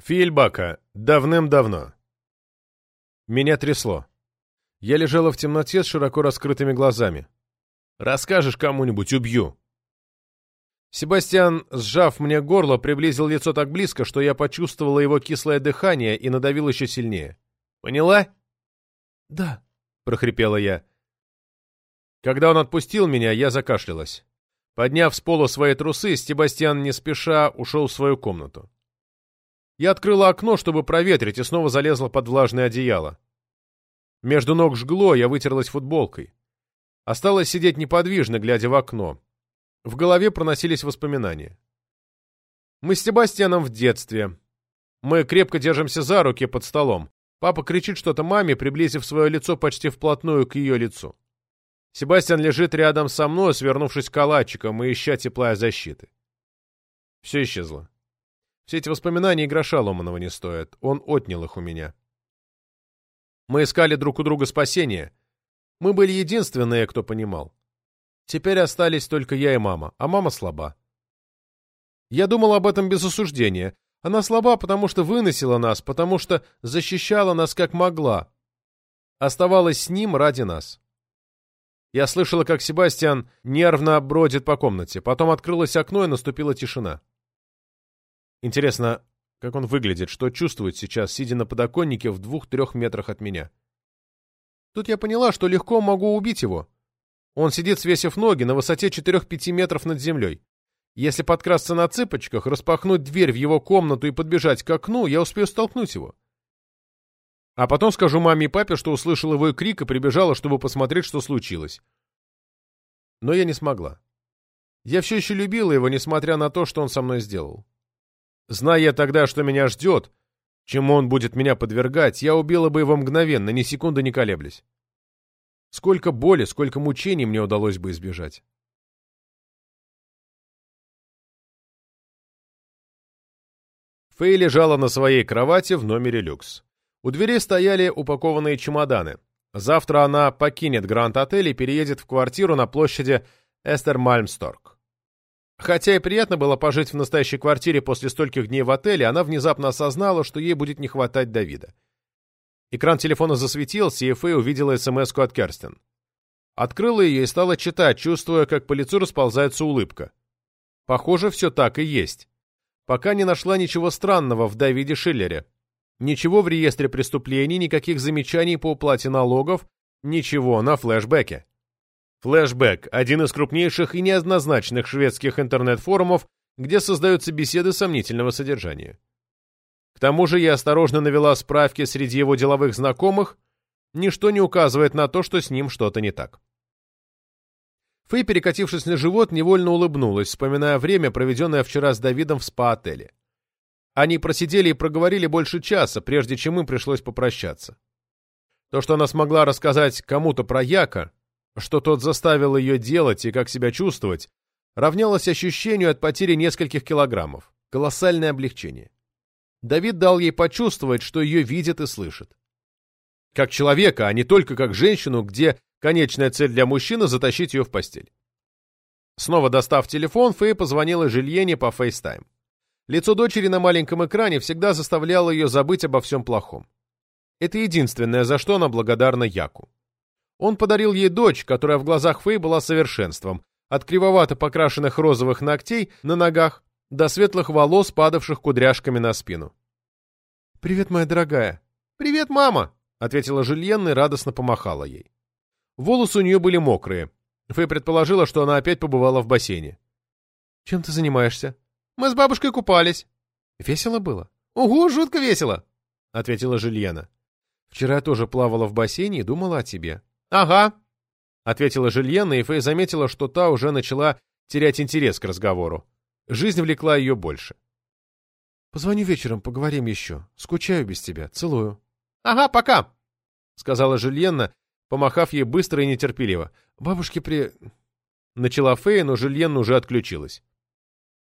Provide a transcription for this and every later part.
Фильбака. Давным-давно. Меня трясло. Я лежала в темноте с широко раскрытыми глазами. «Расскажешь кому-нибудь, убью!» Себастьян, сжав мне горло, приблизил лицо так близко, что я почувствовала его кислое дыхание и надавил еще сильнее. «Поняла?» «Да», — прохрипела я. Когда он отпустил меня, я закашлялась. Подняв с пола свои трусы, Себастьян не спеша ушел в свою комнату. Я открыла окно, чтобы проветрить, и снова залезла под влажное одеяло. Между ног жгло, я вытерлась футболкой. Осталось сидеть неподвижно, глядя в окно. В голове проносились воспоминания. Мы с Себастьяном в детстве. Мы крепко держимся за руки под столом. Папа кричит что-то маме, приблизив свое лицо почти вплотную к ее лицу. Себастьян лежит рядом со мной, свернувшись калачиком и ища тепла и защиты. Все исчезло. Все эти воспоминания и гроша ломаного не стоят. Он отнял их у меня. Мы искали друг у друга спасения. Мы были единственные, кто понимал. Теперь остались только я и мама, а мама слаба. Я думал об этом без осуждения. Она слаба, потому что выносила нас, потому что защищала нас как могла. Оставалась с ним ради нас. Я слышала, как Себастьян нервно бродит по комнате. Потом открылось окно, и наступила тишина. Интересно, как он выглядит, что чувствует сейчас, сидя на подоконнике в двух-трех метрах от меня. Тут я поняла, что легко могу убить его. Он сидит, свесив ноги, на высоте 4-5 метров над землей. Если подкрасться на цыпочках, распахнуть дверь в его комнату и подбежать к окну, я успею столкнуть его. А потом скажу маме и папе, что услышал его крик и прибежала, чтобы посмотреть, что случилось. Но я не смогла. Я все еще любила его, несмотря на то, что он со мной сделал. Зная тогда, что меня ждет, чему он будет меня подвергать, я убила бы его мгновенно, ни секунды не колеблясь. Сколько боли, сколько мучений мне удалось бы избежать. Фэй лежала на своей кровати в номере люкс. У двери стояли упакованные чемоданы. Завтра она покинет Гранд-отель и переедет в квартиру на площади Эстер-Мальмсторг. Хотя и приятно было пожить в настоящей квартире после стольких дней в отеле, она внезапно осознала, что ей будет не хватать Давида. Экран телефона засветился, и Фэй увидела смс от Керстин. Открыла ее и стала читать, чувствуя, как по лицу расползается улыбка. Похоже, все так и есть. Пока не нашла ничего странного в Давиде Шиллере. Ничего в реестре преступлений, никаких замечаний по уплате налогов, ничего на флешбеке. Флэшбэк – один из крупнейших и неоднозначных шведских интернет-форумов, где создаются беседы сомнительного содержания. К тому же я осторожно навела справки среди его деловых знакомых, ничто не указывает на то, что с ним что-то не так. Фэй, перекатившись на живот, невольно улыбнулась, вспоминая время, проведенное вчера с Давидом в спа-отеле. Они просидели и проговорили больше часа, прежде чем им пришлось попрощаться. То, что она смогла рассказать кому-то про Яка, что тот заставил ее делать и как себя чувствовать, равнялось ощущению от потери нескольких килограммов. Колоссальное облегчение. Давид дал ей почувствовать, что ее видят и слышат. Как человека, а не только как женщину, где конечная цель для мужчины — затащить ее в постель. Снова достав телефон, Фэй позвонила Жильене по FaceTime. Лицо дочери на маленьком экране всегда заставляло ее забыть обо всем плохом. Это единственное, за что она благодарна Яку. Он подарил ей дочь, которая в глазах Фэй была совершенством, от кривовато покрашенных розовых ногтей на ногах до светлых волос, падавших кудряшками на спину. «Привет, моя дорогая». «Привет, мама», — ответила Жильенна и радостно помахала ей. Волосы у нее были мокрые. Фэй предположила, что она опять побывала в бассейне. «Чем ты занимаешься?» «Мы с бабушкой купались». «Весело было?» «Угу, жутко весело», — ответила Жильена. «Вчера я тоже плавала в бассейне и думала о тебе». «Ага», — ответила Жильена, и Фэй заметила, что та уже начала терять интерес к разговору. Жизнь влекла ее больше. «Позвоню вечером, поговорим еще. Скучаю без тебя. Целую». «Ага, пока», — сказала Жильена, помахав ей быстро и нетерпеливо. «Бабушки при...» Начала Фэй, но Жильена уже отключилась.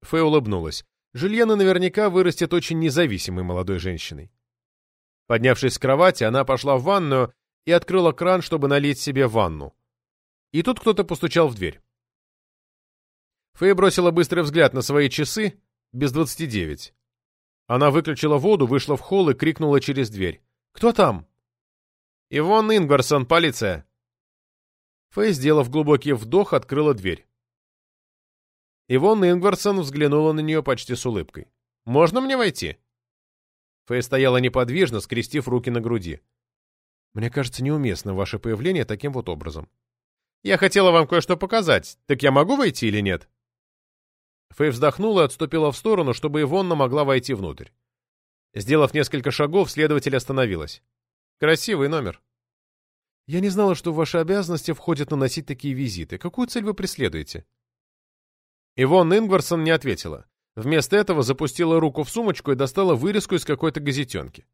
Фэй улыбнулась. Жильена наверняка вырастет очень независимой молодой женщиной. Поднявшись с кровати, она пошла в ванную и открыла кран, чтобы налить себе ванну. И тут кто-то постучал в дверь. Фэй бросила быстрый взгляд на свои часы, без двадцати девять. Она выключила воду, вышла в холл и крикнула через дверь. «Кто там?» «Ивон Ингварсон, полиция!» Фэй, сделав глубокий вдох, открыла дверь. Ивон Ингварсон взглянула на нее почти с улыбкой. «Можно мне войти?» Фэй стояла неподвижно, скрестив руки на груди. «Мне кажется неуместно ваше появление таким вот образом». «Я хотела вам кое-что показать. Так я могу войти или нет?» Фэй вздохнула и отступила в сторону, чтобы Ивонна могла войти внутрь. Сделав несколько шагов, следователь остановилась. «Красивый номер». «Я не знала, что в ваши обязанности входит наносить такие визиты. Какую цель вы преследуете?» Ивон Ингварсон не ответила. Вместо этого запустила руку в сумочку и достала вырезку из какой-то газетенки.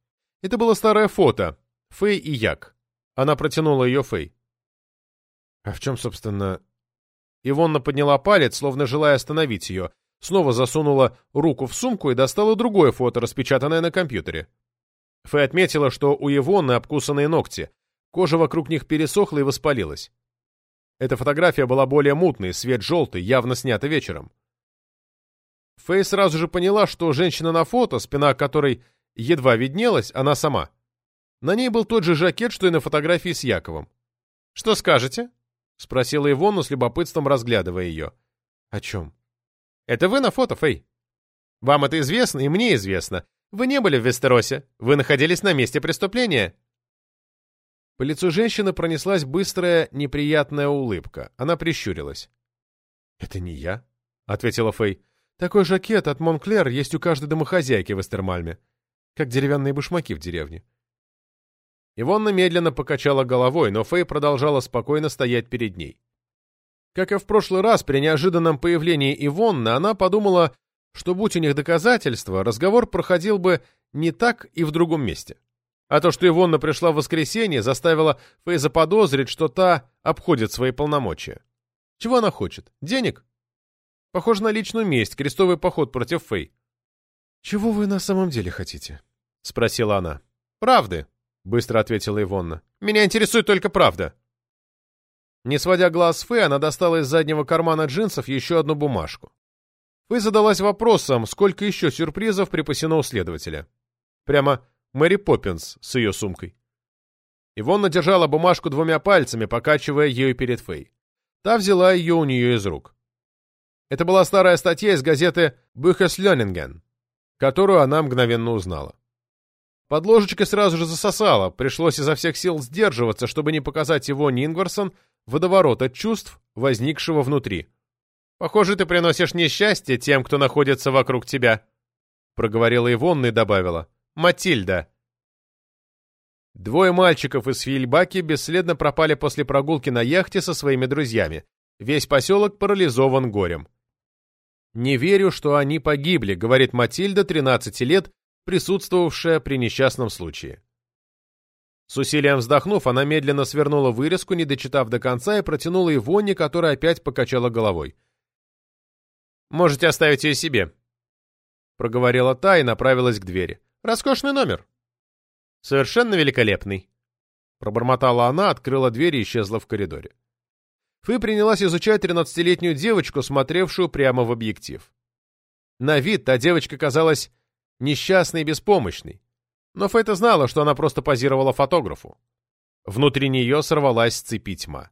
Это было старое фото. Фэй и Як. Она протянула ее Фэй. «А в чем, собственно...» Ивонна подняла палец, словно желая остановить ее, снова засунула руку в сумку и достала другое фото, распечатанное на компьютере. Фэй отметила, что у Ивонны обкусанные ногти, кожа вокруг них пересохла и воспалилась. Эта фотография была более мутной, свет желтый, явно снята вечером. Фэй сразу же поняла, что женщина на фото, спина которой едва виднелась, она сама. На ней был тот же жакет, что и на фотографии с Яковом. «Что скажете?» — спросила Ивонна с любопытством, разглядывая ее. «О чем?» «Это вы на фото, Фэй. Вам это известно, и мне известно. Вы не были в Вестеросе. Вы находились на месте преступления». По лицу женщины пронеслась быстрая, неприятная улыбка. Она прищурилась. «Это не я», — ответила Фэй. «Такой жакет от Монклер есть у каждой домохозяйки в Эстермальме, как деревянные башмаки в деревне». Ивонна медленно покачала головой, но Фэй продолжала спокойно стоять перед ней. Как и в прошлый раз, при неожиданном появлении Ивонны, она подумала, что, будь у них доказательства, разговор проходил бы не так и в другом месте. А то, что Ивонна пришла в воскресенье, заставило Фэй заподозрить, что та обходит свои полномочия. Чего она хочет? Денег? Похоже на личную месть, крестовый поход против Фэй. «Чего вы на самом деле хотите?» — спросила она. «Правды», — быстро ответила Ивонна. «Меня интересует только правда». Не сводя глаз с Фэй, она достала из заднего кармана джинсов еще одну бумажку. Фэй задалась вопросом, сколько еще сюрпризов припасено у следователя. Прямо Мэри Поппинс с ее сумкой. Ивонна держала бумажку двумя пальцами, покачивая ею перед Фэй. Та взяла ее у нее из рук. Это была старая статья из газеты «Бюхеслёнинген», которую она мгновенно узнала. Под ложечкой сразу же засосала, пришлось изо всех сил сдерживаться, чтобы не показать его Ингварсон водоворот от чувств, возникшего внутри. «Похоже, ты приносишь несчастье тем, кто находится вокруг тебя», — проговорила Ивонна и добавила. Матильда. Двое мальчиков из Фильбаки бесследно пропали после прогулки на яхте со своими друзьями. Весь поселок парализован горем. «Не верю, что они погибли», — говорит Матильда, 13 лет, присутствовавшая при несчастном случае. С усилием вздохнув, она медленно свернула вырезку, не дочитав до конца, и протянула Ивонне, которая опять покачала головой. «Можете оставить ее себе», — проговорила та и направилась к двери. Роскошный номер. Совершенно великолепный. Пробормотала она, открыла дверь и исчезла в коридоре. Фы принялась изучать тринадцатилетнюю девочку, смотревшую прямо в объектив. На вид та девочка казалась несчастной и беспомощной, но Фэта знала, что она просто позировала фотографу. Внутри нее сорвалась с цепи тьма.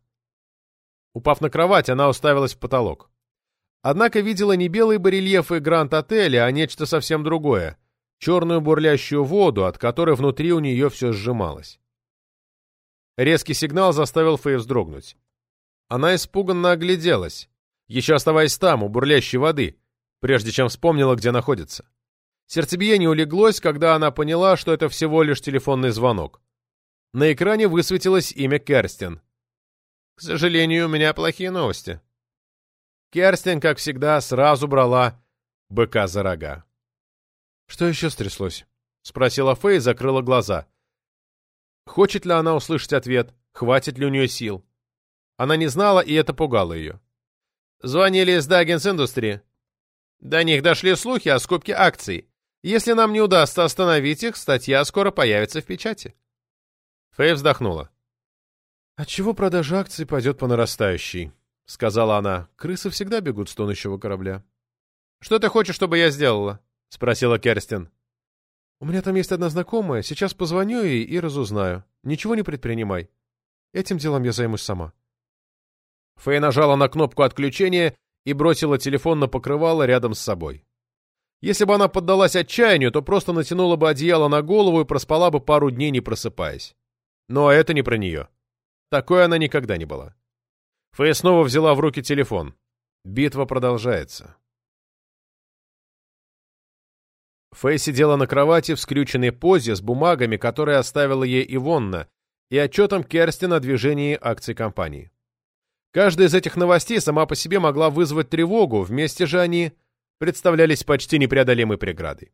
Упав на кровать, она уставилась в потолок. Однако видела не белые барельефы Гранд-отеля, а нечто совсем другое черную бурлящую воду, от которой внутри у нее все сжималось. Резкий сигнал заставил Фэй вздрогнуть. Она испуганно огляделась, еще оставаясь там, у бурлящей воды, прежде чем вспомнила, где находится. Сердцебиение улеглось, когда она поняла, что это всего лишь телефонный звонок. На экране высветилось имя Керстин. «К сожалению, у меня плохие новости». Керстин, как всегда, сразу брала быка за рога. «Что еще стряслось?» — спросила Фэй и закрыла глаза. Хочет ли она услышать ответ? Хватит ли у нее сил? Она не знала, и это пугало ее. Звонили из Даггинс Индустри. До них дошли слухи о скупке акций. Если нам не удастся остановить их, статья скоро появится в печати. Фэй вздохнула. «Отчего продажа акций пойдет по нарастающей?» — сказала она. «Крысы всегда бегут с тонущего корабля». «Что ты хочешь, чтобы я сделала?» — спросила Керстин. У меня там есть одна знакомая, сейчас позвоню ей и разузнаю. Ничего не предпринимай. Этим делом я займусь сама. Фэй нажала на кнопку отключения и бросила телефон на покрывало рядом с собой. Если бы она поддалась отчаянию, то просто натянула бы одеяло на голову и проспала бы пару дней, не просыпаясь. Но это не про нее. Такой она никогда не была. Фэй снова взяла в руки телефон. Битва продолжается. Фэй сидела на кровати в скрюченной позе с бумагами, которые оставила ей Ивонна, и отчетом Керстин о движении акций компании. Каждая из этих новостей сама по себе могла вызвать тревогу, вместе же они представлялись почти непреодолимой преградой.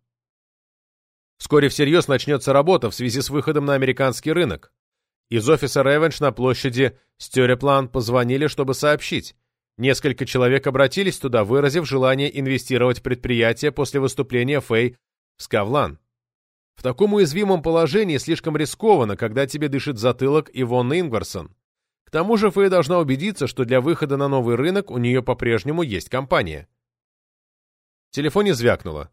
Вскоре всерьез начнется работа в связи с выходом на американский рынок. Из офиса Ревенш на площади Стереплан позвонили, чтобы сообщить. Несколько человек обратились туда, выразив желание инвестировать в предприятие после выступления Фэй в Скавлан. В таком уязвимом положении слишком рискованно, когда тебе дышит затылок Ивонна Ингварсон. К тому же Фэй должна убедиться, что для выхода на новый рынок у нее по-прежнему есть компания. Телефоне звякнуло.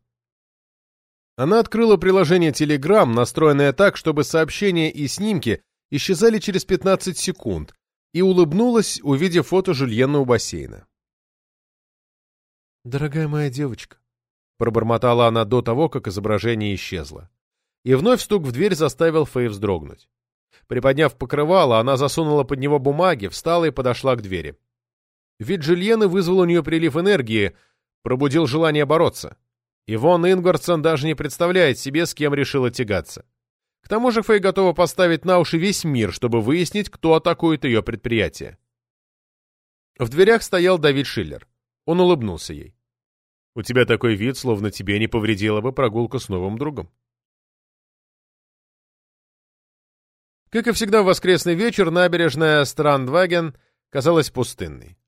Она открыла приложение Telegram, настроенное так, чтобы сообщения и снимки исчезали через 15 секунд, и улыбнулась, увидев фото Жульена у бассейна. «Дорогая моя девочка», — пробормотала она до того, как изображение исчезло. И вновь стук в дверь заставил Фэй вздрогнуть. Приподняв покрывало, она засунула под него бумаги, встала и подошла к двери. Вид Жильены вызвал у нее прилив энергии, пробудил желание бороться. Ивон Ингвардсон даже не представляет себе, с кем решила тягаться. К тому же Фэй готова поставить на уши весь мир, чтобы выяснить, кто атакует ее предприятие. В дверях стоял Давид Шиллер. Он улыбнулся ей. «У тебя такой вид, словно тебе не повредила бы прогулка с новым другом». Как и всегда в воскресный вечер, набережная Страндваген казалась пустынной.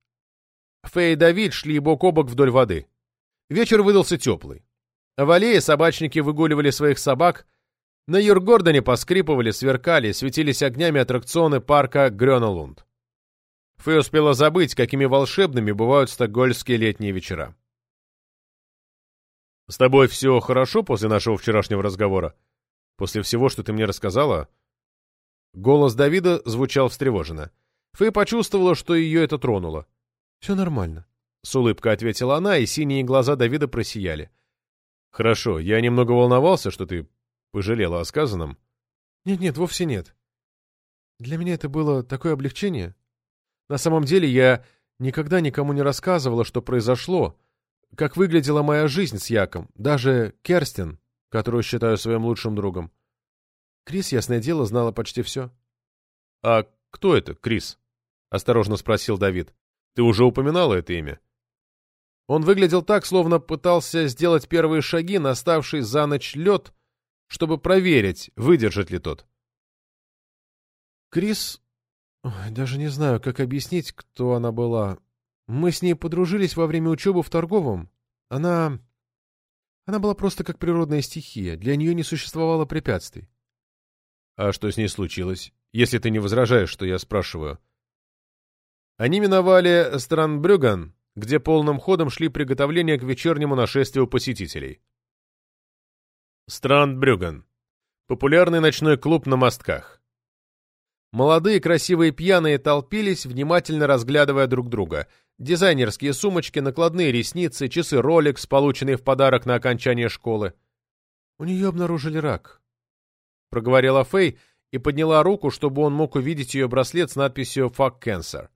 Фэй и Давид шли бок о бок вдоль воды. Вечер выдался теплый. В аллее собачники выгуливали своих собак, на Юргордоне поскрипывали, сверкали, светились огнями аттракционы парка Грёналунд. Фэй успела забыть, какими волшебными бывают стокгольмские летние вечера. «С тобой все хорошо после нашего вчерашнего разговора? После всего, что ты мне рассказала?» Голос Давида звучал встревоженно. Фэй почувствовала, что ее это тронуло. «Все нормально», — с улыбкой ответила она, и синие глаза Давида просияли. «Хорошо, я немного волновался, что ты пожалела о сказанном». «Нет-нет, вовсе нет. Для меня это было такое облегчение. На самом деле я никогда никому не рассказывала, что произошло, как выглядела моя жизнь с Яком, даже Керстин, которую считаю своим лучшим другом. Крис, ясное дело, знала почти все. — А кто это, Крис? — осторожно спросил Давид. — Ты уже упоминала это имя? Он выглядел так, словно пытался сделать первые шаги на ставший за ночь лед, чтобы проверить, выдержит ли тот. Крис... Ой, даже не знаю, как объяснить, кто она была. Мы с ней подружились во время учебы в торговом. Она... Она была просто как природная стихия, для нее не существовало препятствий. А что с ней случилось? Если ты не возражаешь, что я спрашиваю. Они миновали Странбрюган, где полным ходом шли приготовления к вечернему нашествию посетителей. Страндбрюган. Популярный ночной клуб на мостках. Молодые красивые пьяные толпились, внимательно разглядывая друг друга. Дизайнерские сумочки, накладные ресницы, часы Rolex, полученные в подарок на окончание школы. У нее обнаружили рак проговорила Фэй и подняла руку, чтобы он мог увидеть ее браслет с надписью «Fuck Cancer».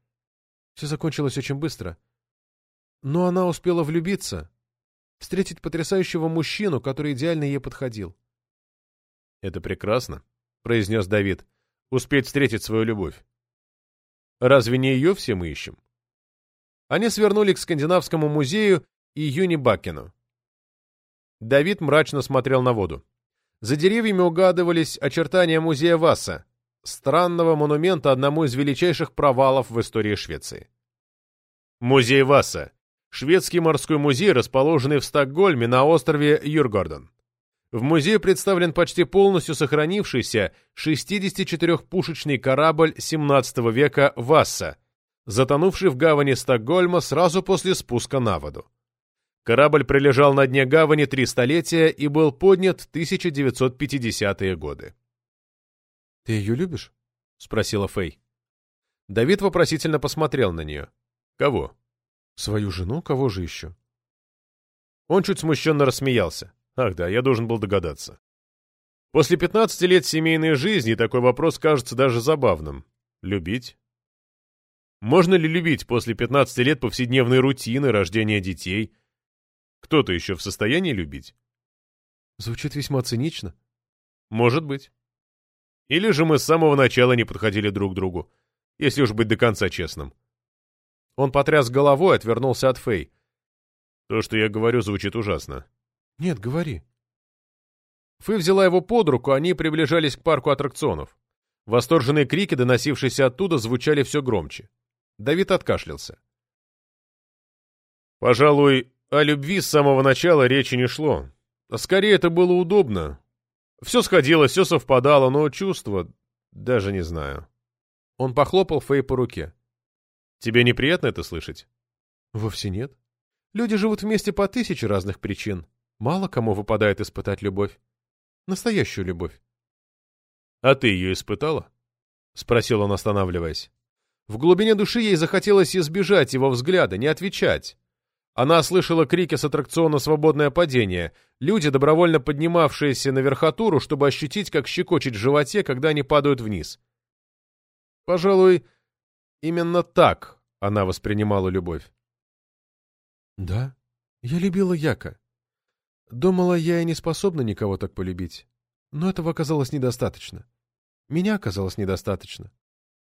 Все закончилось очень быстро. Но она успела влюбиться, встретить потрясающего мужчину, который идеально ей подходил. «Это прекрасно», — произнес Давид, — «успеть встретить свою любовь». «Разве не ее все мы ищем?» Они свернули к Скандинавскому музею и Юни Баккену. Давид мрачно смотрел на воду. За деревьями угадывались очертания музея Васса, странного монумента одному из величайших провалов в истории Швеции. Музей Васса – шведский морской музей, расположенный в Стокгольме на острове Юргордон. В музее представлен почти полностью сохранившийся 64-пушечный корабль 17 века «Васса», затонувший в гавани Стокгольма сразу после спуска на воду. Корабль пролежал на дне гавани три столетия и был поднят в 1950-е годы. «Ты ее любишь?» — спросила Фэй. Давид вопросительно посмотрел на нее. «Кого?» «Свою жену? Кого же еще?» Он чуть смущенно рассмеялся. «Ах да, я должен был догадаться». После 15 лет семейной жизни такой вопрос кажется даже забавным. Любить? Можно ли любить после 15 лет повседневной рутины, рождения детей? Кто-то еще в состоянии любить? Звучит весьма цинично. Может быть. Или же мы с самого начала не подходили друг к другу, если уж быть до конца честным. Он потряс головой, отвернулся от Фэй. То, что я говорю, звучит ужасно. Нет, говори. Фэй взяла его под руку, они приближались к парку аттракционов. Восторженные крики, доносившиеся оттуда, звучали все громче. Давид откашлялся. Пожалуй, о любви с самого начала речи не шло. Скорее, это было удобно. Все сходилось, все совпадало, но чувства... даже не знаю. Он похлопал Фэй по руке. Тебе неприятно это слышать? Вовсе нет. Люди живут вместе по тысяче разных причин. Мало кому выпадает испытать любовь. Настоящую любовь. А ты ее испытала? Спросил он, останавливаясь. В глубине души ей захотелось избежать его взгляда, не отвечать. Она слышала крики с аттракциона «Свободное падение», люди, добровольно поднимавшиеся на верхотуру, чтобы ощутить, как щекочет в животе, когда они падают вниз. Пожалуй, именно так она воспринимала любовь. Да, я любила Яка. Думала, я и не способна никого так полюбить. Но этого оказалось недостаточно. Меня оказалось недостаточно.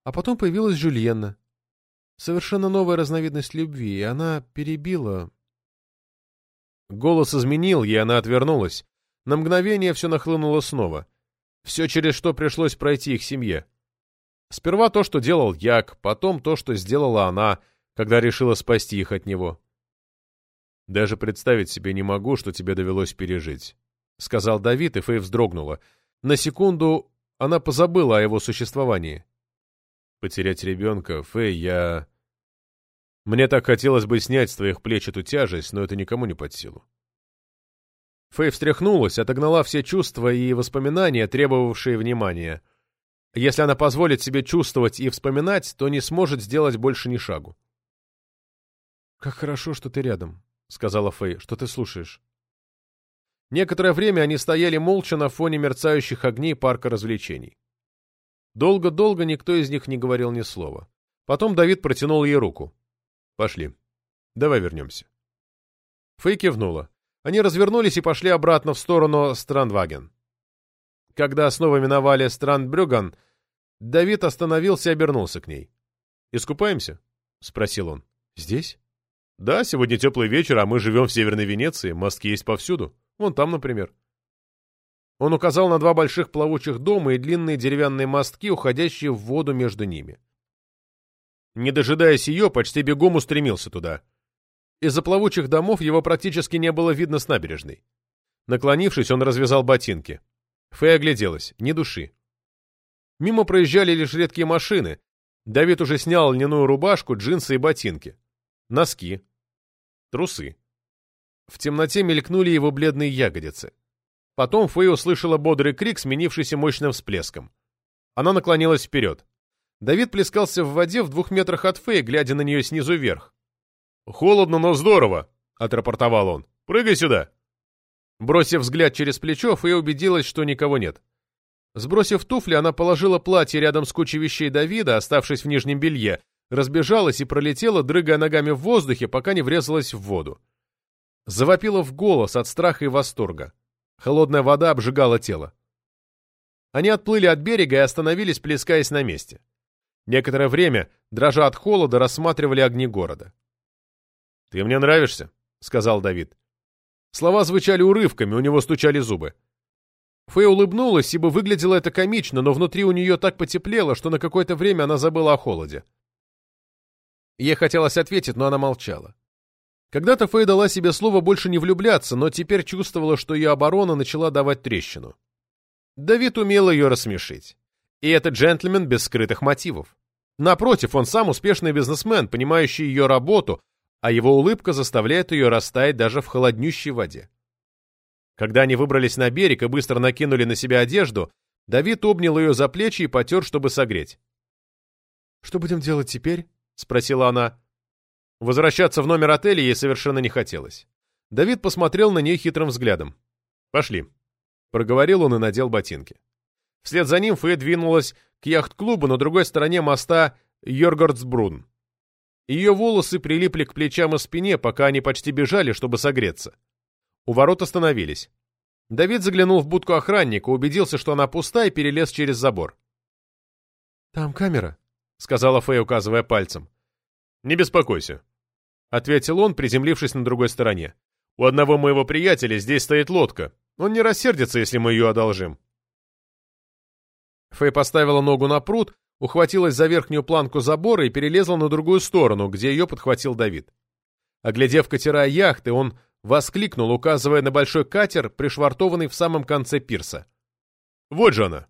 А потом появилась Жюльенна. Совершенно новая разновидность любви, и она перебила... Голос изменил, и она отвернулась. На мгновение все нахлынуло снова. Все, через что пришлось пройти их семье. Сперва то, что делал Як, потом то, что сделала она, когда решила спасти их от него. «Даже представить себе не могу, что тебе довелось пережить», — сказал Давид, и Фэй вздрогнула. На секунду она позабыла о его существовании. Потерять ребенка, Фэй, я... Мне так хотелось бы снять с твоих плеч эту тяжесть, но это никому не под силу. Фэй встряхнулась, отогнала все чувства и воспоминания, требовавшие внимания. Если она позволит себе чувствовать и вспоминать, то не сможет сделать больше ни шагу. «Как хорошо, что ты рядом», — сказала Фэй, — «что ты слушаешь». Некоторое время они стояли молча на фоне мерцающих огней парка развлечений. Долго-долго никто из них не говорил ни слова. Потом Давид протянул ей руку. «Пошли. Давай вернемся». Фэй кивнула. Они развернулись и пошли обратно в сторону Страндваген. Когда снова миновали Страндбрюган, Давид остановился и обернулся к ней. «Искупаемся?» — спросил он. «Здесь?» «Да, сегодня теплый вечер, а мы живем в Северной Венеции, мостки есть повсюду. Вон там, например». Он указал на два больших плавучих дома и длинные деревянные мостки, уходящие в воду между ними. Не дожидаясь ее, почти бегом устремился туда. Из-за плавучих домов его практически не было видно с набережной. Наклонившись, он развязал ботинки. Фэй огляделась. Ни души. Мимо проезжали лишь редкие машины. Давид уже снял льняную рубашку, джинсы и ботинки. Носки. Трусы. В темноте мелькнули его бледные ягодицы. Потом Фэй услышала бодрый крик, сменившийся мощным всплеском. Она наклонилась вперед. Давид плескался в воде в двух метрах от Фэй, глядя на нее снизу вверх. «Холодно, но здорово!» — отрапортовал он. «Прыгай сюда!» Бросив взгляд через плечо, Фэй убедилась, что никого нет. Сбросив туфли, она положила платье рядом с кучей вещей Давида, оставшись в нижнем белье, разбежалась и пролетела, дрыгая ногами в воздухе, пока не врезалась в воду. Завопила в голос от страха и восторга. Холодная вода обжигала тело. Они отплыли от берега и остановились, плескаясь на месте. Некоторое время, дрожа от холода, рассматривали огни города. «Ты мне нравишься», — сказал Давид. Слова звучали урывками, у него стучали зубы. Фэй улыбнулась, ибо выглядело это комично, но внутри у нее так потеплело, что на какое-то время она забыла о холоде. Ей хотелось ответить, но она молчала. Когда-то Фэй дала себе слово больше не влюбляться, но теперь чувствовала, что ее оборона начала давать трещину. Давид умел ее рассмешить. И этот джентльмен без скрытых мотивов. Напротив, он сам успешный бизнесмен, понимающий ее работу, а его улыбка заставляет ее растаять даже в холоднющей воде. Когда они выбрались на берег и быстро накинули на себя одежду, Давид обнял ее за плечи и потер, чтобы согреть. «Что будем делать теперь?» — спросила она. Возвращаться в номер отеля ей совершенно не хотелось. Давид посмотрел на нее хитрым взглядом. «Пошли», — проговорил он и надел ботинки. Вслед за ним Фэй двинулась к яхт-клубу на другой стороне моста Йоргардсбрун. Ее волосы прилипли к плечам и спине, пока они почти бежали, чтобы согреться. У ворот остановились. Давид заглянул в будку охранника, убедился, что она пуста, и перелез через забор. «Там камера», — сказала Фэй, указывая пальцем. «Не беспокойся», — ответил он, приземлившись на другой стороне. «У одного моего приятеля здесь стоит лодка. Он не рассердится, если мы ее одолжим». Фэй поставила ногу на пруд, ухватилась за верхнюю планку забора и перелезла на другую сторону, где ее подхватил Давид. Оглядев катера яхты, он воскликнул, указывая на большой катер, пришвартованный в самом конце пирса. «Вот же она!»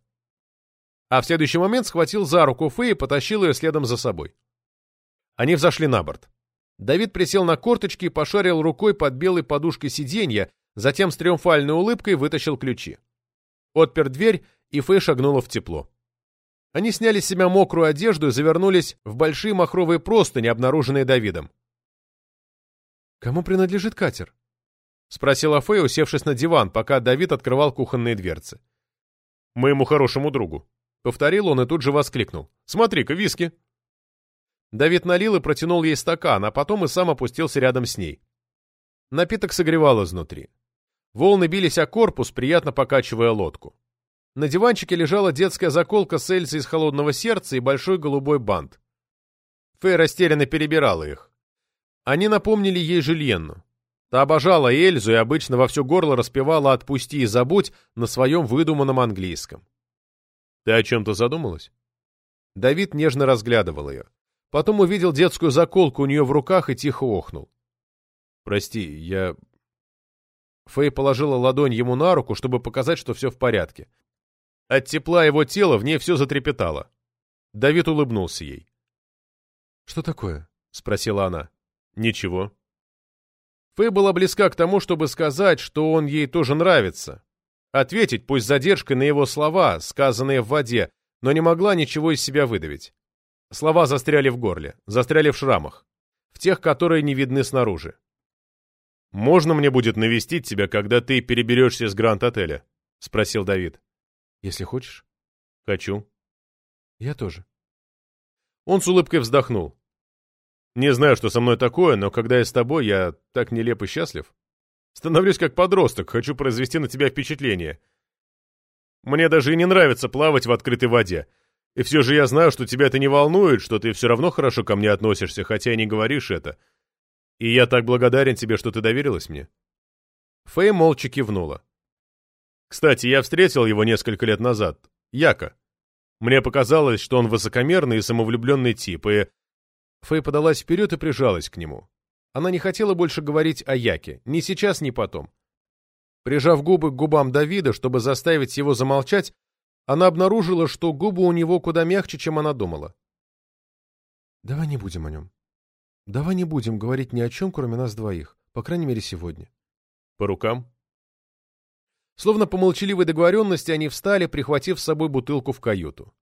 А в следующий момент схватил за руку Фэй и потащил ее следом за собой. Они взошли на борт. Давид присел на корточки и пошарил рукой под белой подушкой сиденья, затем с триумфальной улыбкой вытащил ключи. Отпер дверь и Фэй шагнула в тепло. Они сняли с себя мокрую одежду и завернулись в большие махровые простыни, обнаруженные Давидом. «Кому принадлежит катер?» — спросила Фэй, усевшись на диван, пока Давид открывал кухонные дверцы. «Моему хорошему другу», — повторил он и тут же воскликнул. «Смотри-ка, виски!» Давид налил и протянул ей стакан, а потом и сам опустился рядом с ней. Напиток согревал изнутри. Волны бились о корпус, приятно покачивая лодку. На диванчике лежала детская заколка с Эльзой из «Холодного сердца» и большой голубой бант. Фэй растерянно перебирала их. Они напомнили ей Жюльенну. Та обожала Эльзу и обычно во все горло распевала «Отпусти и забудь» на своем выдуманном английском. «Ты о чем-то задумалась?» Давид нежно разглядывал ее. Потом увидел детскую заколку у нее в руках и тихо охнул. «Прости, я...» Фэй положила ладонь ему на руку, чтобы показать, что все в порядке. От тепла его тела в ней все затрепетало. Давид улыбнулся ей. «Что такое?» — спросила она. «Ничего». Фэй была близка к тому, чтобы сказать, что он ей тоже нравится. Ответить, пусть задержкой на его слова, сказанные в воде, но не могла ничего из себя выдавить. Слова застряли в горле, застряли в шрамах. В тех, которые не видны снаружи. «Можно мне будет навестить тебя, когда ты переберешься с Гранд-отеля?» — спросил Давид. Если хочешь. Хочу. Я тоже. Он с улыбкой вздохнул. Не знаю, что со мной такое, но когда я с тобой, я так нелепо счастлив. Становлюсь как подросток, хочу произвести на тебя впечатление. Мне даже и не нравится плавать в открытой воде. И все же я знаю, что тебя это не волнует, что ты все равно хорошо ко мне относишься, хотя и не говоришь это. И я так благодарен тебе, что ты доверилась мне. Фэй молча кивнула. Кстати, я встретил его несколько лет назад. Яка. Мне показалось, что он высокомерный и самовлюбленный тип, и... Фэй подалась вперед и прижалась к нему. Она не хотела больше говорить о Яке, ни сейчас, ни потом. Прижав губы к губам Давида, чтобы заставить его замолчать, она обнаружила, что губы у него куда мягче, чем она думала. «Давай не будем о нем. Давай не будем говорить ни о чем, кроме нас двоих, по крайней мере, сегодня». «По рукам?» Словно по молчаливой договоренности они встали, прихватив с собой бутылку в каюту.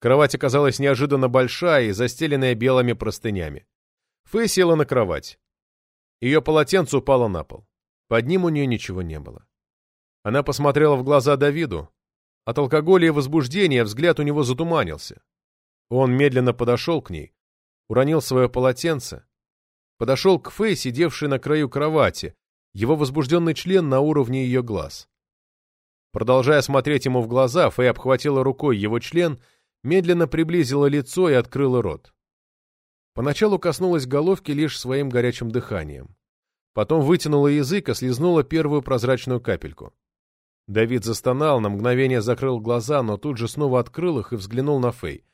Кровать оказалась неожиданно большая и застеленная белыми простынями. Фэй села на кровать. Ее полотенце упало на пол. Под ним у нее ничего не было. Она посмотрела в глаза Давиду. От алкоголя и возбуждения взгляд у него затуманился. Он медленно подошел к ней, уронил свое полотенце, подошел к Фэй, сидевшей на краю кровати, его возбужденный член на уровне ее глаз. Продолжая смотреть ему в глаза, Фэй обхватила рукой его член, медленно приблизила лицо и открыла рот. Поначалу коснулась головки лишь своим горячим дыханием. Потом вытянула язык и слезнула первую прозрачную капельку. Давид застонал, на мгновение закрыл глаза, но тут же снова открыл их и взглянул на Фэй.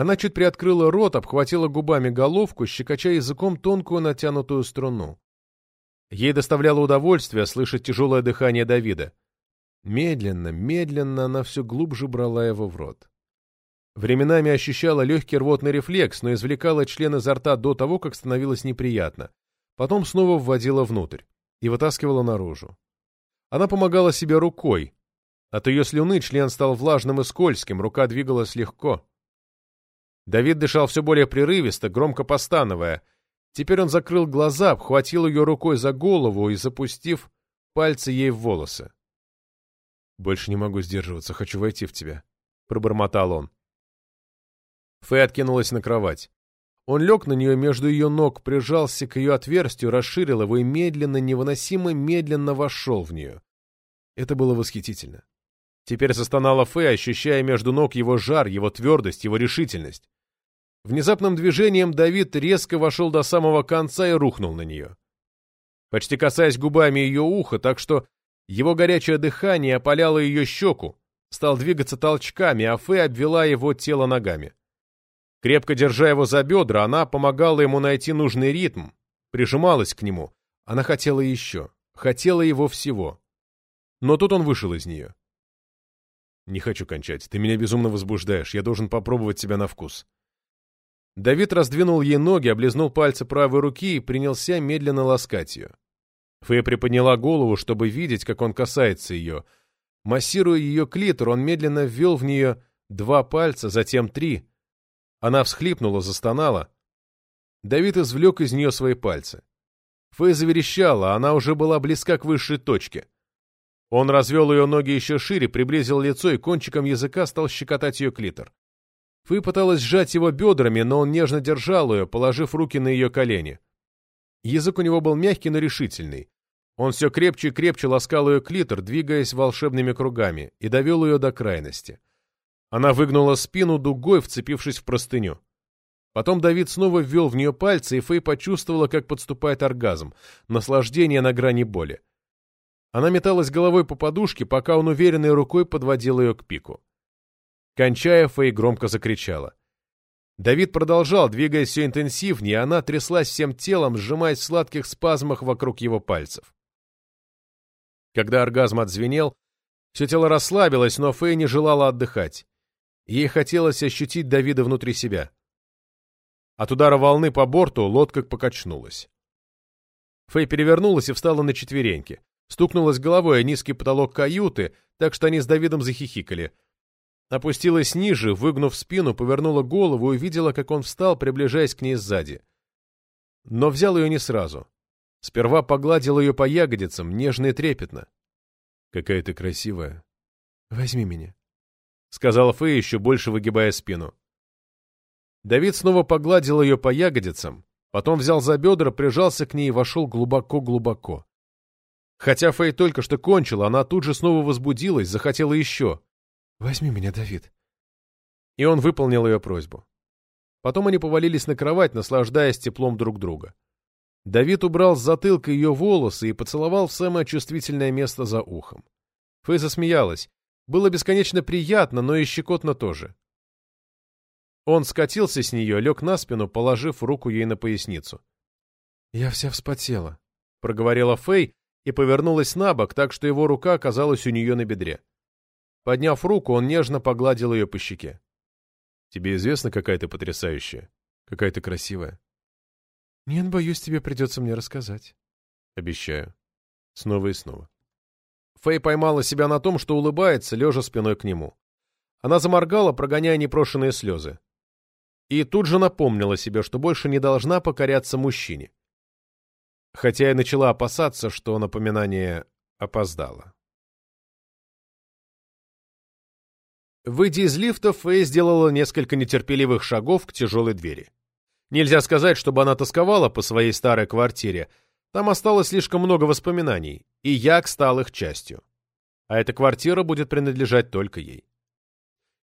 Она чуть приоткрыла рот, обхватила губами головку, щекоча языком тонкую натянутую струну. Ей доставляло удовольствие слышать тяжелое дыхание Давида. Медленно, медленно она все глубже брала его в рот. Временами ощущала легкий рвотный рефлекс, но извлекала член изо рта до того, как становилось неприятно. Потом снова вводила внутрь и вытаскивала наружу. Она помогала себе рукой. От ее слюны член стал влажным и скользким, рука двигалась легко. Давид дышал все более прерывисто, громко постановая. Теперь он закрыл глаза, обхватил ее рукой за голову и, запустив пальцы ей в волосы. «Больше не могу сдерживаться, хочу войти в тебя», — пробормотал он. Фэй откинулась на кровать. Он лег на нее между ее ног, прижался к ее отверстию, расширил его и медленно, невыносимо медленно вошел в нее. Это было восхитительно. Теперь застонала Фэй, ощущая между ног его жар, его твердость, его решительность. Внезапным движением Давид резко вошел до самого конца и рухнул на нее. Почти касаясь губами ее уха, так что его горячее дыхание опаляло ее щеку, стал двигаться толчками, а Фэй обвела его тело ногами. Крепко держа его за бедра, она помогала ему найти нужный ритм, прижималась к нему. Она хотела еще, хотела его всего. Но тут он вышел из нее. «Не хочу кончать. Ты меня безумно возбуждаешь. Я должен попробовать тебя на вкус». Давид раздвинул ей ноги, облизнул пальцы правой руки и принялся медленно ласкать ее. Фея приподняла голову, чтобы видеть, как он касается ее. Массируя ее клитор, он медленно ввел в нее два пальца, затем три, она всхлипнула, застонала. Давид извлек из нее свои пальцы. Фэй заверещала, она уже была близка к высшей точке. Он развел ее ноги еще шире, приблизил лицо и кончиком языка стал щекотать ее клитор. Фэй пыталась сжать его бедрами, но он нежно держал ее, положив руки на ее колени. Язык у него был мягкий, но решительный. Он все крепче и крепче ласкал ее клитор, двигаясь волшебными кругами, и довел ее до крайности. Она выгнула спину дугой, вцепившись в простыню. Потом Давид снова ввел в нее пальцы, и Фэй почувствовала, как подступает оргазм, наслаждение на грани боли. Она металась головой по подушке, пока он уверенной рукой подводил ее к пику. Кончая, Фэй громко закричала. Давид продолжал, двигаясь все интенсивнее, и она тряслась всем телом, сжимаясь в сладких спазмах вокруг его пальцев. Когда оргазм отзвенел, все тело расслабилось, но Фэй не желала отдыхать. Ей хотелось ощутить Давида внутри себя. От удара волны по борту лодка покачнулась. Фэй перевернулась и встала на четвереньки. Стукнулась головой о низкий потолок каюты, так что они с Давидом захихикали. Опустилась ниже, выгнув спину, повернула голову и увидела, как он встал, приближаясь к ней сзади. Но взял ее не сразу. Сперва погладил ее по ягодицам, нежно и трепетно. «Какая ты красивая. Возьми меня». — сказала Фэй, еще больше выгибая спину. Давид снова погладил ее по ягодицам, потом взял за бедра, прижался к ней и вошел глубоко-глубоко. Хотя Фэй только что кончила, она тут же снова возбудилась, захотела еще. «Возьми меня, Давид». И он выполнил ее просьбу. Потом они повалились на кровать, наслаждаясь теплом друг друга. Давид убрал с затылка ее волосы и поцеловал в самое чувствительное место за ухом. Фэй засмеялась. Было бесконечно приятно, но и щекотно тоже. Он скатился с нее, лег на спину, положив руку ей на поясницу. «Я вся вспотела», — проговорила Фэй и повернулась на бок, так что его рука оказалась у нее на бедре. Подняв руку, он нежно погладил ее по щеке. «Тебе известно, какая ты потрясающая? Какая ты красивая?» «Нет, боюсь, тебе придется мне рассказать». «Обещаю. Снова и снова». Фэй поймала себя на том, что улыбается, лежа спиной к нему. Она заморгала, прогоняя непрошенные слезы. И тут же напомнила себе, что больше не должна покоряться мужчине. Хотя и начала опасаться, что напоминание опоздало. Выйдя из лифта, Фэй сделала несколько нетерпеливых шагов к тяжелой двери. Нельзя сказать, чтобы она тосковала по своей старой квартире, там осталось слишком много воспоминаний, и Як стал их частью. А эта квартира будет принадлежать только ей.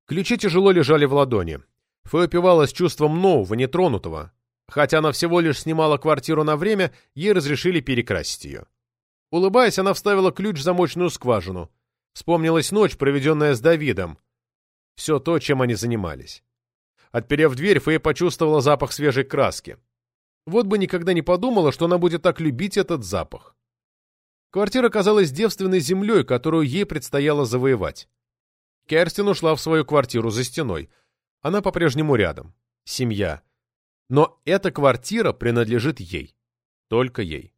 Ключи тяжело лежали в ладони. Фэй упивалась чувством нового, нетронутого. Хотя она всего лишь снимала квартиру на время, ей разрешили перекрасить ее. Улыбаясь, она вставила ключ в замочную скважину. Вспомнилась ночь, проведенная с Давидом. Все то, чем они занимались. Отперев дверь, Фэй почувствовала запах свежей краски. Вот бы никогда не подумала, что она будет так любить этот запах. Квартира казалась девственной землей, которую ей предстояло завоевать. Керстин ушла в свою квартиру за стеной. Она по-прежнему рядом. Семья. Но эта квартира принадлежит ей. Только ей.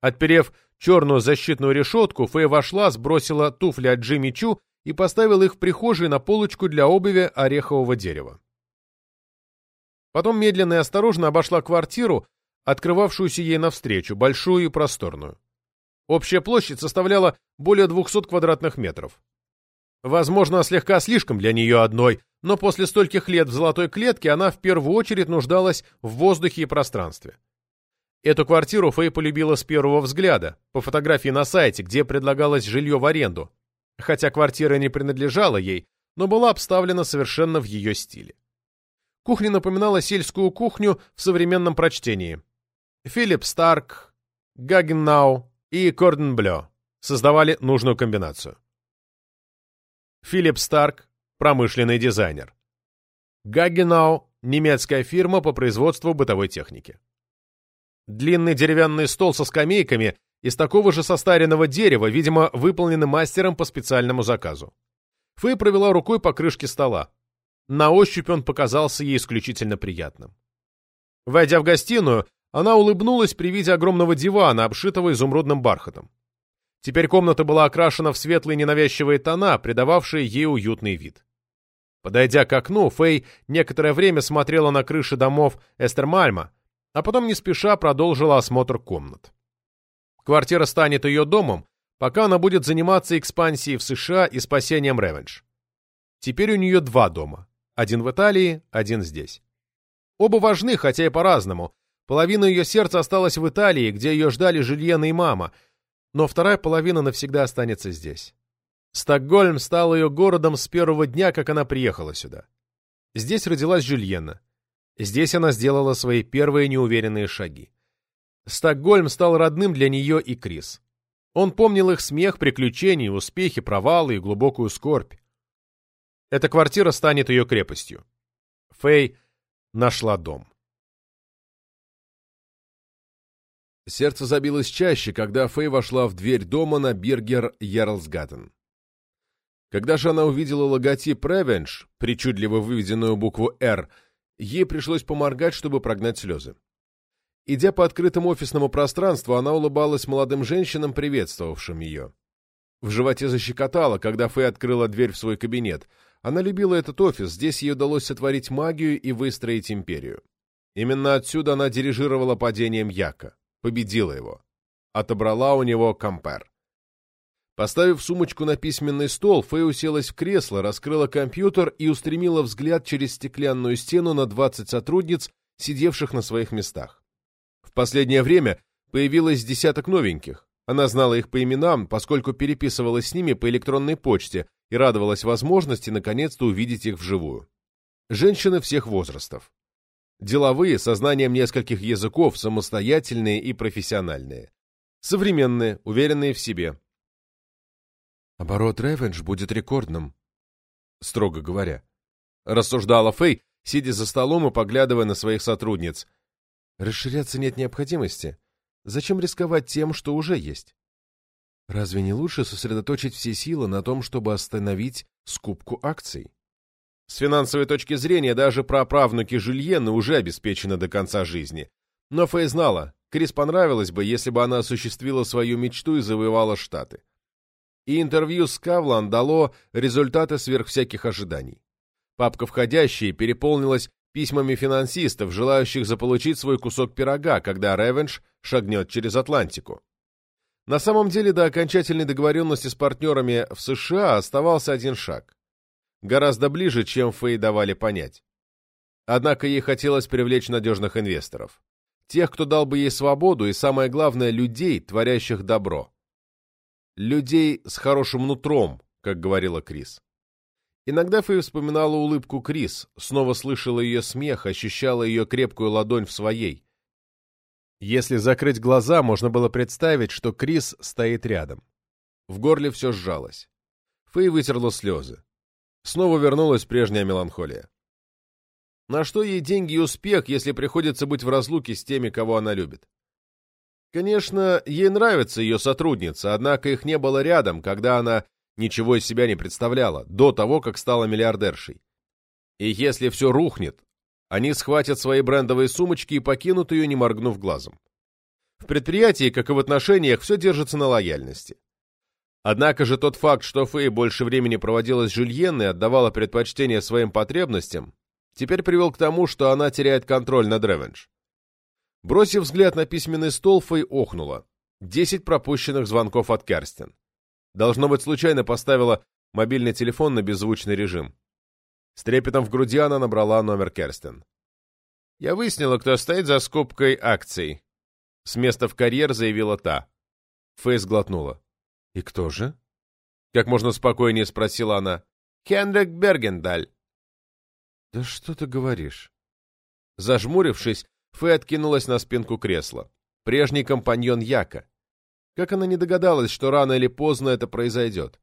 Отперев черную защитную решетку, Фэй вошла, сбросила туфли от Джимми Чу и поставила их в прихожей на полочку для обуви орехового дерева. Потом медленно и осторожно обошла квартиру, открывавшуюся ей навстречу, большую и просторную. Общая площадь составляла более 200 квадратных метров. Возможно, слегка слишком для нее одной, но после стольких лет в золотой клетке она в первую очередь нуждалась в воздухе и пространстве. Эту квартиру Фэй полюбила с первого взгляда, по фотографии на сайте, где предлагалось жилье в аренду, хотя квартира не принадлежала ей, но была обставлена совершенно в ее стиле. Кухня напоминала сельскую кухню в современном прочтении. Филипп Старк, Гагеннау и Корденблё создавали нужную комбинацию. Филипп Старк – промышленный дизайнер. Гагенау – немецкая фирма по производству бытовой техники. Длинный деревянный стол со скамейками из такого же состаренного дерева, видимо, выполненный мастером по специальному заказу. Фэй провела рукой по крышке стола. На ощупь он показался ей исключительно приятным. Войдя в гостиную, она улыбнулась при виде огромного дивана, обшитого изумрудным бархатом. Теперь комната была окрашена в светлые ненавязчивые тона, придававшие ей уютный вид. Подойдя к окну, Фэй некоторое время смотрела на крыши домов Эстермальма, а потом не спеша продолжила осмотр комнат. Квартира станет ее домом, пока она будет заниматься экспансией в США и спасением Ревенж. Теперь у нее два дома. Один в Италии, один здесь. Оба важны, хотя и по-разному. Половина ее сердца осталась в Италии, где ее ждали Жильена и мама — но вторая половина навсегда останется здесь. Стокгольм стал ее городом с первого дня, как она приехала сюда. Здесь родилась Жюльена. Здесь она сделала свои первые неуверенные шаги. Стокгольм стал родным для нее и Крис. Он помнил их смех, приключения, успехи, провалы и глубокую скорбь. Эта квартира станет ее крепостью. Фэй нашла дом. Сердце забилось чаще, когда Фэй вошла в дверь дома на Биргер Ярлсгаттен. Когда же она увидела логотип Revenge, причудливо выведенную букву «Р», ей пришлось поморгать, чтобы прогнать слезы. Идя по открытому офисному пространству, она улыбалась молодым женщинам, приветствовавшим ее. В животе защекотало, когда Фэй открыла дверь в свой кабинет. Она любила этот офис, здесь ей удалось сотворить магию и выстроить империю. Именно отсюда она дирижировала падением Яка победила его. Отобрала у него компер. Поставив сумочку на письменный стол, Фэй уселась в кресло, раскрыла компьютер и устремила взгляд через стеклянную стену на 20 сотрудниц, сидевших на своих местах. В последнее время появилось десяток новеньких. Она знала их по именам, поскольку переписывалась с ними по электронной почте и радовалась возможности наконец-то увидеть их вживую. Женщины всех возрастов. Деловые, со знанием нескольких языков, самостоятельные и профессиональные. Современные, уверенные в себе. Оборот Ревенж будет рекордным, строго говоря. Рассуждала Фэй, сидя за столом и поглядывая на своих сотрудниц. Расширяться нет необходимости. Зачем рисковать тем, что уже есть? Разве не лучше сосредоточить все силы на том, чтобы остановить скупку акций? С финансовой точки зрения даже праправнуки Жюльены уже обеспечены до конца жизни. Но Фэй знала, Крис понравилось бы, если бы она осуществила свою мечту и завоевала Штаты. И интервью с Кавлан дало результаты сверх всяких ожиданий. Папка входящие переполнилась письмами финансистов, желающих заполучить свой кусок пирога, когда Ревенш шагнет через Атлантику. На самом деле до окончательной договоренности с партнерами в США оставался один шаг гораздо ближе, чем Фэй давали понять. Однако ей хотелось привлечь надежных инвесторов. Тех, кто дал бы ей свободу и, самое главное, людей, творящих добро. Людей с хорошим нутром, как говорила Крис. Иногда Фэй вспоминала улыбку Крис, снова слышала ее смех, ощущала ее крепкую ладонь в своей. Если закрыть глаза, можно было представить, что Крис стоит рядом. В горле все сжалось. Фэй вытерла слезы. Снова вернулась прежняя меланхолия. На что ей деньги и успех, если приходится быть в разлуке с теми, кого она любит? Конечно, ей нравится ее сотрудница, однако их не было рядом, когда она ничего из себя не представляла, до того, как стала миллиардершей. И если все рухнет, они схватят свои брендовые сумочки и покинут ее, не моргнув глазом. В предприятии, как и в отношениях, все держится на лояльности. Однако же тот факт, что Фэй больше времени проводила с Жюльен и отдавала предпочтение своим потребностям, теперь привел к тому, что она теряет контроль над Ревенж. Бросив взгляд на письменный стол, Фэй охнула. Десять пропущенных звонков от Керстин. Должно быть, случайно поставила мобильный телефон на беззвучный режим. С трепетом в груди она набрала номер Керстин. «Я выяснила, кто стоит за скупкой акций», — с места в карьер заявила та. Фейс глотнула. «И кто же?» Как можно спокойнее спросила она. «Хендрик Бергендаль». «Да что ты говоришь?» Зажмурившись, Фэй откинулась на спинку кресла. Прежний компаньон Яка. Как она не догадалась, что рано или поздно это произойдет?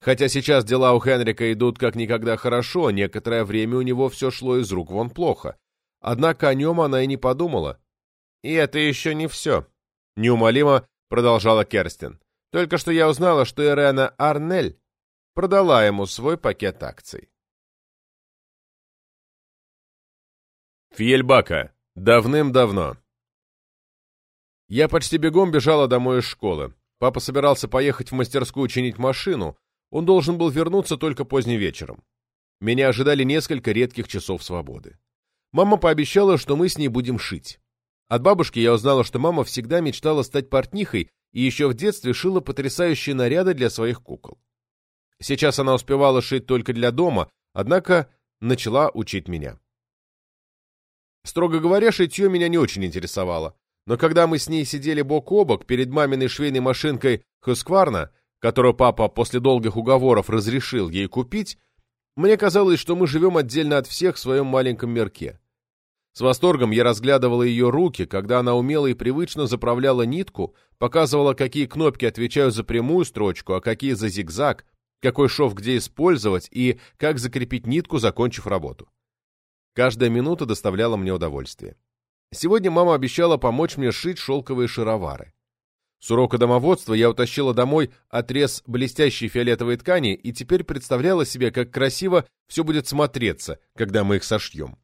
Хотя сейчас дела у Хенрика идут как никогда хорошо, некоторое время у него все шло из рук вон плохо. Однако о нем она и не подумала. «И это еще не все», — неумолимо продолжала Керстин. «Только что я узнала, что Ирена Арнель продала ему свой пакет акций». Фьельбака. Давным-давно. Я почти бегом бежала домой из школы. Папа собирался поехать в мастерскую чинить машину. Он должен был вернуться только поздним вечером. Меня ожидали несколько редких часов свободы. Мама пообещала, что мы с ней будем шить. От бабушки я узнала, что мама всегда мечтала стать портнихой и еще в детстве шила потрясающие наряды для своих кукол. Сейчас она успевала шить только для дома, однако начала учить меня. Строго говоря, шитье меня не очень интересовало. Но когда мы с ней сидели бок о бок перед маминой швейной машинкой Хускварна, которую папа после долгих уговоров разрешил ей купить, мне казалось, что мы живем отдельно от всех в своем маленьком мирке. С восторгом я разглядывала ее руки, когда она умело и привычно заправляла нитку, показывала, какие кнопки отвечают за прямую строчку, а какие за зигзаг, какой шов где использовать и как закрепить нитку, закончив работу. Каждая минута доставляла мне удовольствие. Сегодня мама обещала помочь мне шить шелковые шаровары. С урока домоводства я утащила домой отрез блестящей фиолетовой ткани и теперь представляла себе, как красиво все будет смотреться, когда мы их сошьем.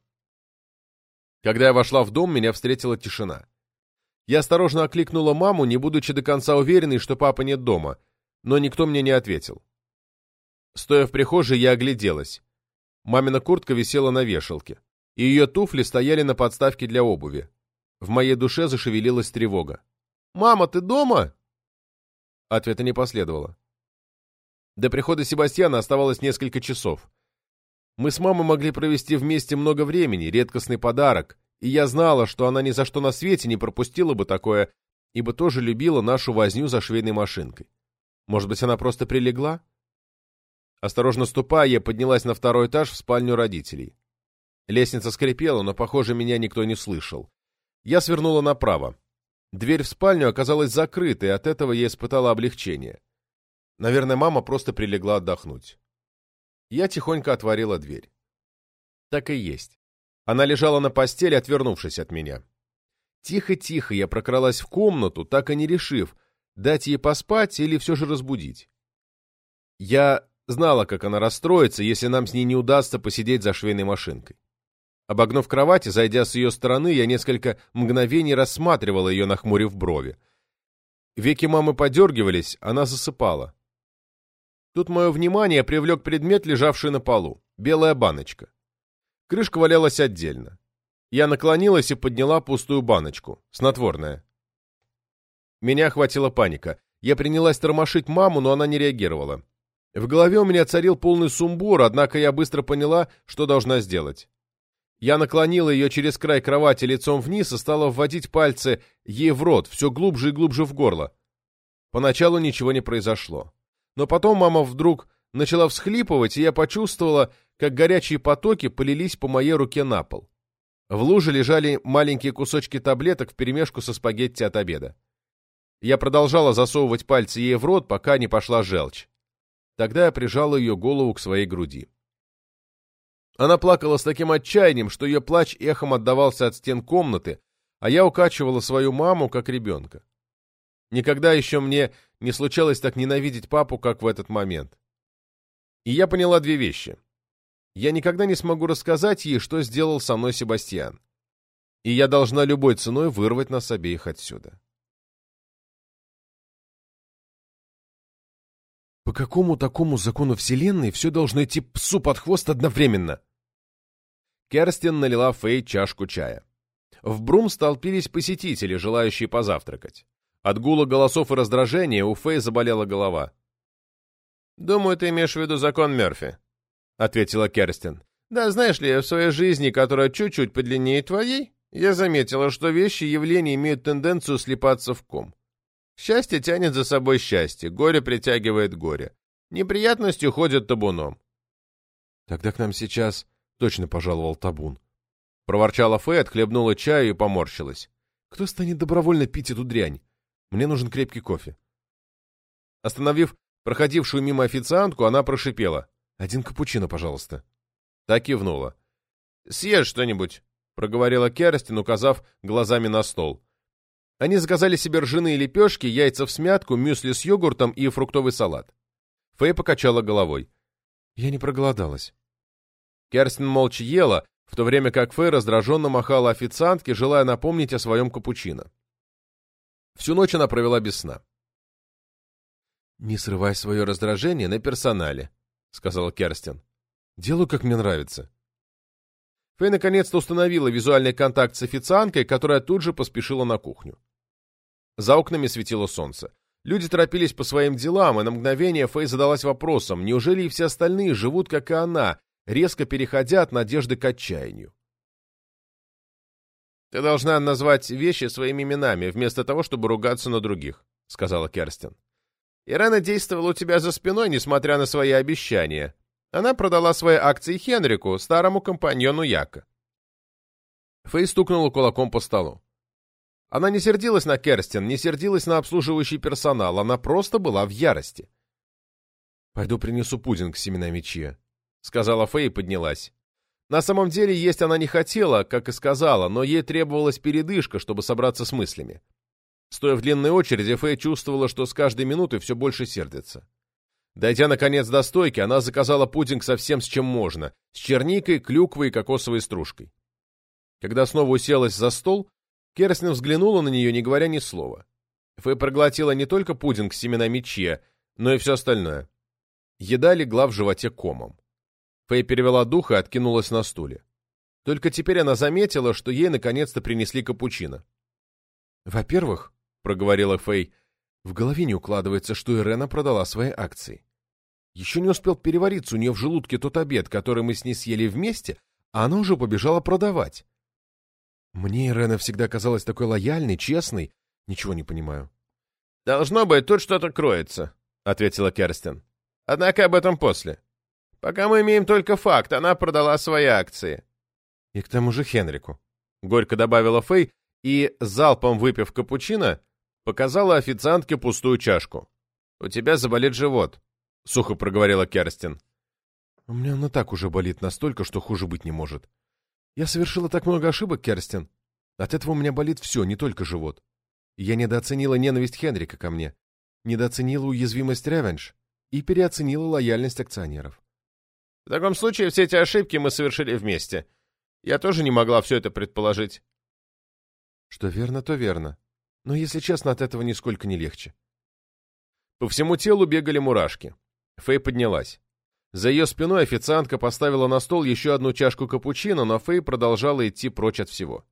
Когда я вошла в дом, меня встретила тишина. Я осторожно окликнула маму, не будучи до конца уверенной, что папа нет дома, но никто мне не ответил. Стоя в прихожей, я огляделась. Мамина куртка висела на вешалке, и ее туфли стояли на подставке для обуви. В моей душе зашевелилась тревога. «Мама, ты дома?» Ответа не последовало. До прихода Себастьяна оставалось несколько часов. Мы с мамой могли провести вместе много времени, редкостный подарок, и я знала, что она ни за что на свете не пропустила бы такое, ибо тоже любила нашу возню за швейной машинкой. Может быть, она просто прилегла? Осторожно ступая, я поднялась на второй этаж в спальню родителей. Лестница скрипела, но, похоже, меня никто не слышал. Я свернула направо. Дверь в спальню оказалась закрытой, и от этого я испытала облегчение. Наверное, мама просто прилегла отдохнуть. Я тихонько отворила дверь. Так и есть. Она лежала на постели, отвернувшись от меня. Тихо-тихо я прокралась в комнату, так и не решив, дать ей поспать или все же разбудить. Я Знала, как она расстроится, если нам с ней не удастся посидеть за швейной машинкой. Обогнув кровать и зайдя с ее стороны, я несколько мгновений рассматривала ее, нахмурив брови. Веки мамы подергивались, она засыпала. Тут мое внимание привлек предмет, лежавший на полу. Белая баночка. Крышка валялась отдельно. Я наклонилась и подняла пустую баночку. Снотворная. Меня охватила паника. Я принялась тормошить маму, но она не реагировала. В голове у меня царил полный сумбур, однако я быстро поняла, что должна сделать. Я наклонила ее через край кровати лицом вниз и стала вводить пальцы ей в рот, все глубже и глубже в горло. Поначалу ничего не произошло. Но потом мама вдруг начала всхлипывать, и я почувствовала, как горячие потоки полились по моей руке на пол. В луже лежали маленькие кусочки таблеток вперемешку со спагетти от обеда. Я продолжала засовывать пальцы ей в рот, пока не пошла желчь. Тогда я прижал ее голову к своей груди. Она плакала с таким отчаянием, что ее плач эхом отдавался от стен комнаты, а я укачивала свою маму, как ребенка. Никогда еще мне не случалось так ненавидеть папу, как в этот момент. И я поняла две вещи. я никогда не смогу рассказать ей, что сделал со мной Себастьян. И я должна любой ценой вырвать нас обеих отсюда. По какому такому закону Вселенной все должно идти псу под хвост одновременно? Керстин налила Фэй чашку чая. В Брум столпились посетители, желающие позавтракать. От гула голосов и раздражения у Фэй заболела голова. «Думаю, ты имеешь в виду закон Мерфи», — ответила Керстин. «Да, знаешь ли, в своей жизни, которая чуть-чуть подлиннее твоей, я заметила, что вещи и явления имеют тенденцию слипаться в ком. Счастье тянет за собой счастье, горе притягивает горе. Неприятности уходят табуном. Тогда к нам сейчас точно пожаловал табун. Проворчала Фэй, отхлебнула чаю и поморщилась. Кто станет добровольно пить эту дрянь? Мне нужен крепкий кофе. Остановив проходившую мимо официантку, она прошипела. «Один капучино, пожалуйста». Так кивнула. «Съешь что-нибудь», — проговорила Керстин, указав глазами на стол. Они заказали себе ржаные лепешки, яйца в смятку, мюсли с йогуртом и фруктовый салат. Фэй покачала головой. «Я не проголодалась». Керстин молча ела, в то время как Фэй раздраженно махала официантке, желая напомнить о своем капучино. Всю ночь она провела без сна. «Не срывай свое раздражение на персонале», — сказала Керстин. «Делаю, как мне нравится». Фэй наконец-то установила визуальный контакт с официанткой, которая тут же поспешила на кухню. За окнами светило солнце. Люди торопились по своим делам, и на мгновение Фэй задалась вопросом, неужели и все остальные живут, как и она, резко переходя от надежды к отчаянию. «Ты должна назвать вещи своими именами, вместо того, чтобы ругаться на других», — сказала Керстин. «Ирена действовала у тебя за спиной, несмотря на свои обещания. Она продала свои акции Хенрику, старому компаньону Яка». Фэй стукнула кулаком по столу. Она не сердилась на Керстин, не сердилась на обслуживающий персонал, она просто была в ярости. «Пойду принесу пудинг с семенами чия», — сказала Фэй и поднялась. На самом деле есть она не хотела, как и сказала, но ей требовалась передышка, чтобы собраться с мыслями. Стоя в длинной очереди, Фэй чувствовала, что с каждой минутой все больше сердится. Дойдя, наконец, до стойки, она заказала пудинг совсем с чем можно, с черникой, клюквой и кокосовой стружкой. Когда снова уселась за стол, Керстин взглянула на нее, не говоря ни слова. Фэй проглотила не только пудинг с семенами чья, но и все остальное. Еда легла в животе комом. Фэй перевела дух и откинулась на стуле. Только теперь она заметила, что ей наконец-то принесли капучино. «Во-первых», — проговорила Фэй, — «в голове не укладывается, что Ирена продала свои акции. Еще не успел перевариться у нее в желудке тот обед, который мы с ней съели вместе, а она уже побежала продавать. Мне Ирена всегда казалась такой лояльной, честной. Ничего не понимаю». «Должно быть, тут что-то кроется», — ответила Керстин. «Однако об этом после. Пока мы имеем только факт, она продала свои акции. И к тому же Хенрику. Горько добавила Фэй и, залпом выпив капучино, показала официантке пустую чашку. «У тебя заболит живот», — сухо проговорила Керстин. «У меня он и так уже болит настолько, что хуже быть не может. Я совершила так много ошибок, Керстин. От этого у меня болит все, не только живот. Я недооценила ненависть Хенрика ко мне, недооценила уязвимость Ревенш и переоценила лояльность акционеров. В таком случае все эти ошибки мы совершили вместе. Я тоже не могла все это предположить. Что верно, то верно. Но, если честно, от этого нисколько не легче. По всему телу бегали мурашки. Фэй поднялась. За ее спиной официантка поставила на стол еще одну чашку капучино, но Фэй продолжала идти прочь от всего.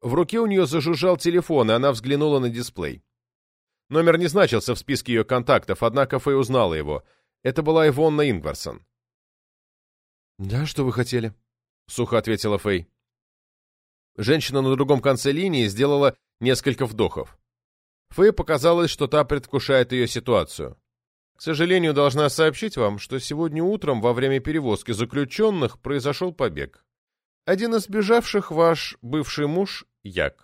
В руке у нее зажужжал телефон, и она взглянула на дисплей. Номер не значился в списке ее контактов, однако Фэй узнала его. Это была Ивонна Ингварсон. «Да, что вы хотели?» — сухо ответила Фэй. Женщина на другом конце линии сделала несколько вдохов. Фэй показалось, что та предвкушает ее ситуацию. Сожалению, должна сообщить вам, что сегодня утром во время перевозки заключенных произошел побег. Один из бежавших ваш бывший муж Як.